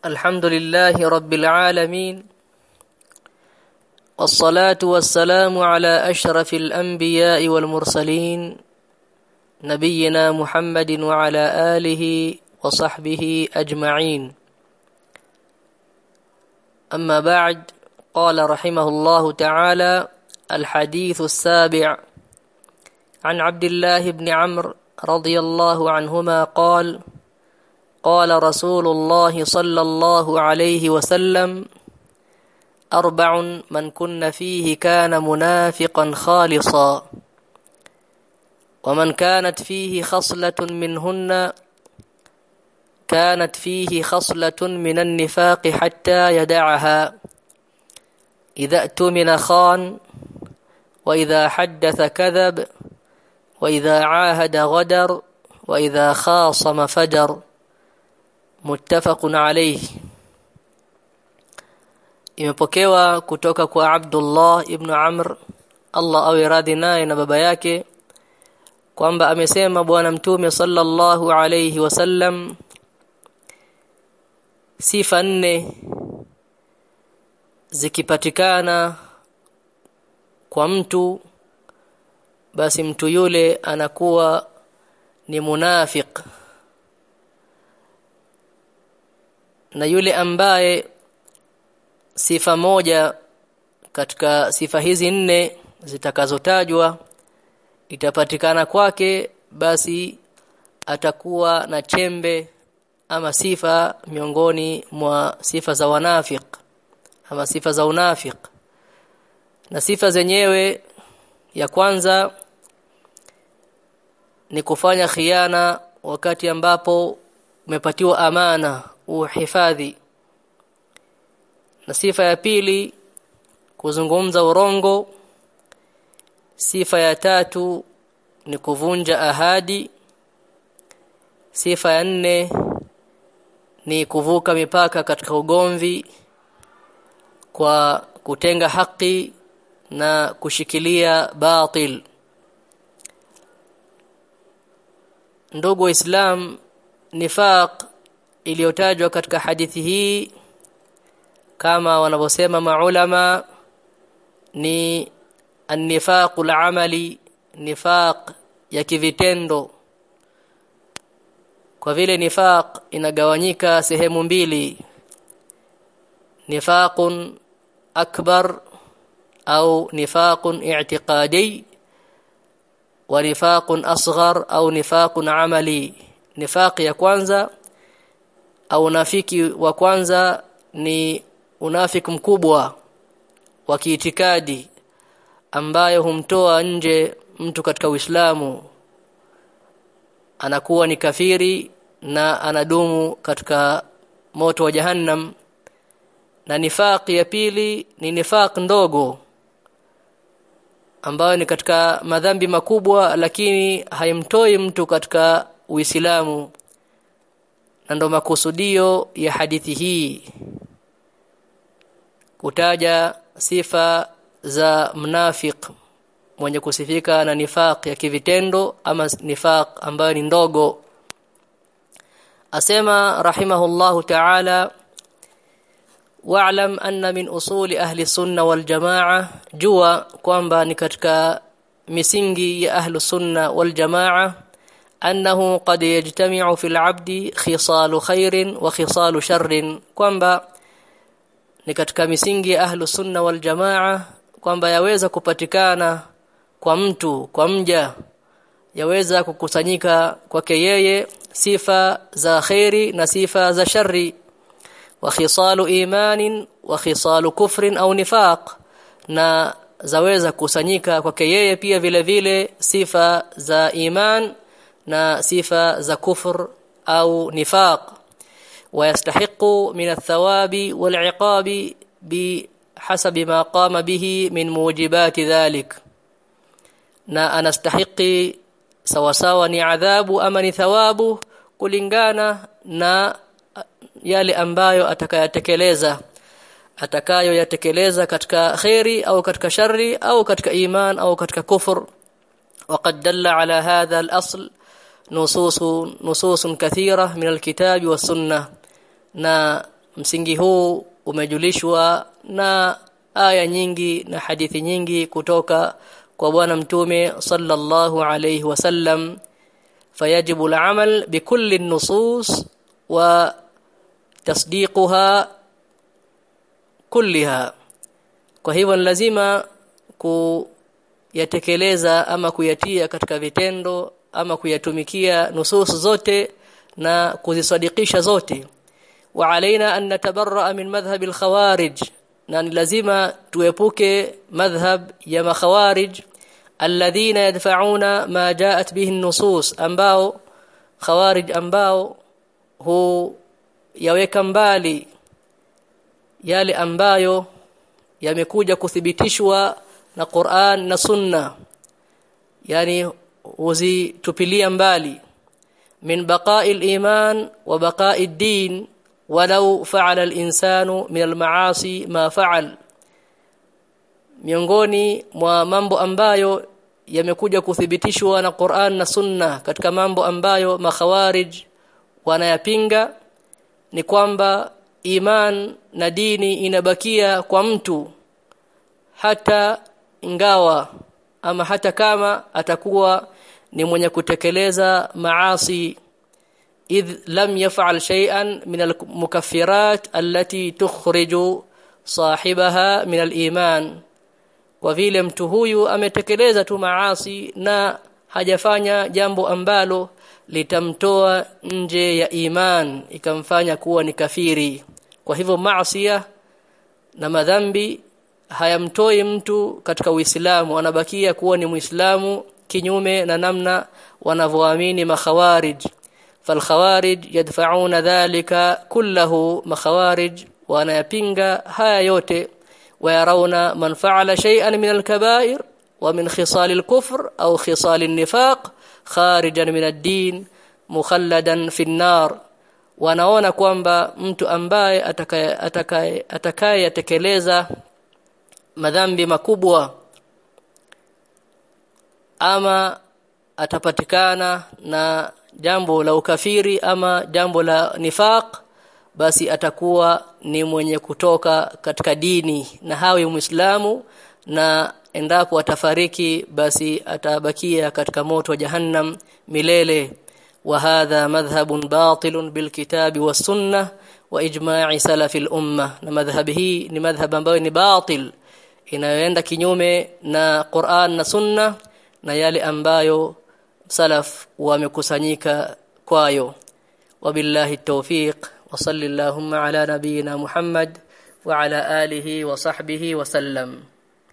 الحمد لله رب العالمين والصلاة والسلام على أشرف الأنبياء والمرسلين نبينا محمد وعلى آله وصحبه أجمعين. أما بعد قال رحمه الله تعالى الحديث السابع عن عبد الله بن عمرو رضي الله عنهما قال قال رسول الله صلى الله عليه وسلم أربع من كن فيه كان منافقا خالصا. ومن كانت فيه خصلة منهن كانت فيه خصلة من النفاق حتى يدعها. إذا اؤتمن خان وإذا حدث كذب وإذا عاهد غدر وإذا خاصم فجر. muttafaqun alayhi. Imepokewa kutoka kwa Abdullah ibn Amr. Allah awe radhi naye na baba yake kwamba amesema bwana mtume sallallahu alayhi wasallam sifa nne zikipatikana kwa mtu basi mtu yule anakuwa ni munafiq. Na yule ambaye sifa moja katika sifa hizi nne zitakazotajwa itapatikana kwake basi atakuwa na chembe ama sifa miongoni mwa sifa za wanafiq ama sifa za unafiq. Na sifa zenyewe ya kwanza ni kufanya khiana wakati ambapo umepatiwa amana uhifadhi. Na sifa ya pili kuzungumza urongo. Sifa ya tatu ni kuvunja ahadi. Sifa ya nne ni kuvuka mipaka katika ugomvi kwa kutenga haki na kushikilia batil. Ndugu islam nifaq iliyotajwa katika hadithi hii kama wanavyosema maulama ni an-nifaqul amali nifaq ya kivitendo. Kwa vile nifaq inagawanyika sehemu mbili nifaqun akbar au nifaqun i'tiqadi wa nifaqun asghar au nifaqun amali. Nifaq ya kwanza au unafiki wa kwanza ni unafiki mkubwa wa kiitikadi ambayo humtoa nje mtu katika Uislamu. Anakuwa ni kafiri na anadumu katika moto wa jahannam. Na nifaq ya pili ni nifaq ndogo ambayo ni katika madhambi makubwa lakini haimtoi mtu katika Uislamu na ndo makusudio ya hadithi hii. Kutaja sifa za mnafiq mwenye kusifika na nifaq ya kivitendo ama nifaq ambayo ni ndogo. Asema rahimahullahu ta'ala wa'lam anna min usuli ahli sunna wal jamaa jua kwamba ni katika misingi ya ahli sunna wal jamaa annahu qad yajtami'u fil 'abdi khisalu khairin wa khisalu sharrin kwamba ni katika misingi ya ahlu sunna wal jamaa kwamba yaweza kupatikana kwa mtu kwa mja yaweza kukusanyika kwake yeye sifa za khairi na sifa za shari wa khisalu imanin wa khisalu kufrin au nifaq na zaweza kusanyika kwake yeye pia vile vile sifa za iman na sifa za kufur au nifaq ويستحق من الثواب والعقاب بحسب ما قام به من موجبات ذلك na anastahiki sawasawa ni adhabu ama ni thawabu kulingana na yale ambayo atakayatekeleza atakayoyatekeleza katika khairi au katika shari au katika iman au katika kufur وقد دل على هذا نصوص نصوص kathira min alkitabi والسنه نا na msingi huu umejulishwa na aya nyingi na hadithi nyingi kutoka kwa bwana mtume sallallahu alayhi wasallam fayajibu al'amal bikulli an-nusus wa tasdiquha kulliha. Kwa hivyo lazima kuyatekeleza ama kuyatia katika vitendo ama kuyatumikia nusus zote na kuzisadikisha zote. Wa alaina an natabarra min madhhab al-khawarij na ni lazima tuepuke madhhab ya makhawarij alladhina yadfa'una ma ja'at bihi an-nusus ambao khawarij ambao hu yaweka mbali yale ambayo yamekuja kuthibitishwa na Qur'an na Sunna. Yani uzitupilia mbali min baqa'i al-iman wa baqa'i ad-din walau fa'ala al-insanu min al-ma'asi ma fa'al. Miongoni mwa mambo ambayo yamekuja kuthibitishwa na Qur'an na Sunna katika mambo ambayo makhawarij wanayapinga ni kwamba iman na dini inabakia kwa mtu hata ingawa ama hata kama atakuwa ni mwenye kutekeleza maasi idh lam yaf'al shay'an min al-mukaffirat allati tukhriju sahibaha min al-iman. Kwa vile mtu huyu ametekeleza tu maasi na hajafanya jambo ambalo litamtoa nje ya iman ikamfanya kuwa ni kafiri. Kwa hivyo maasiya na madhambi hayamtoi mtu katika Uislamu anabakia kuwa ni Muislamu kinyume na namna wanavyoamini makhawarij. Falkhawarij yadfauna dhalika kullahu makhawarij wanayapinga haya yote. Wayarauna man fa'ala shay'an min alkaba'ir wa min khisal alkufr au khisal alnifaq kharijan min ad-din mukhalladan fi an-nar wanaona kwamba mtu ambaye atakaye atakaye atakayetekeleza madhambi makubwa ama atapatikana na jambo la ukafiri ama jambo la nifaq basi atakuwa ni mwenye kutoka katika dini na hawe muislamu na endapo atafariki basi atabakia katika moto wa jahannam milele. Wa hadha madhhabun batilun bilkitabi was-sunnah wa ijma'i salafi al-umma na madhhabi hii ni madhhab ambayo ni batil inayoenda kinyume na Qur'an na Sunna na yale ambayo salaf wamekusanyika kwayo wabillahi tawfiq وصل اللهم على نبينا محمد وعلى آله وصحبه وسلم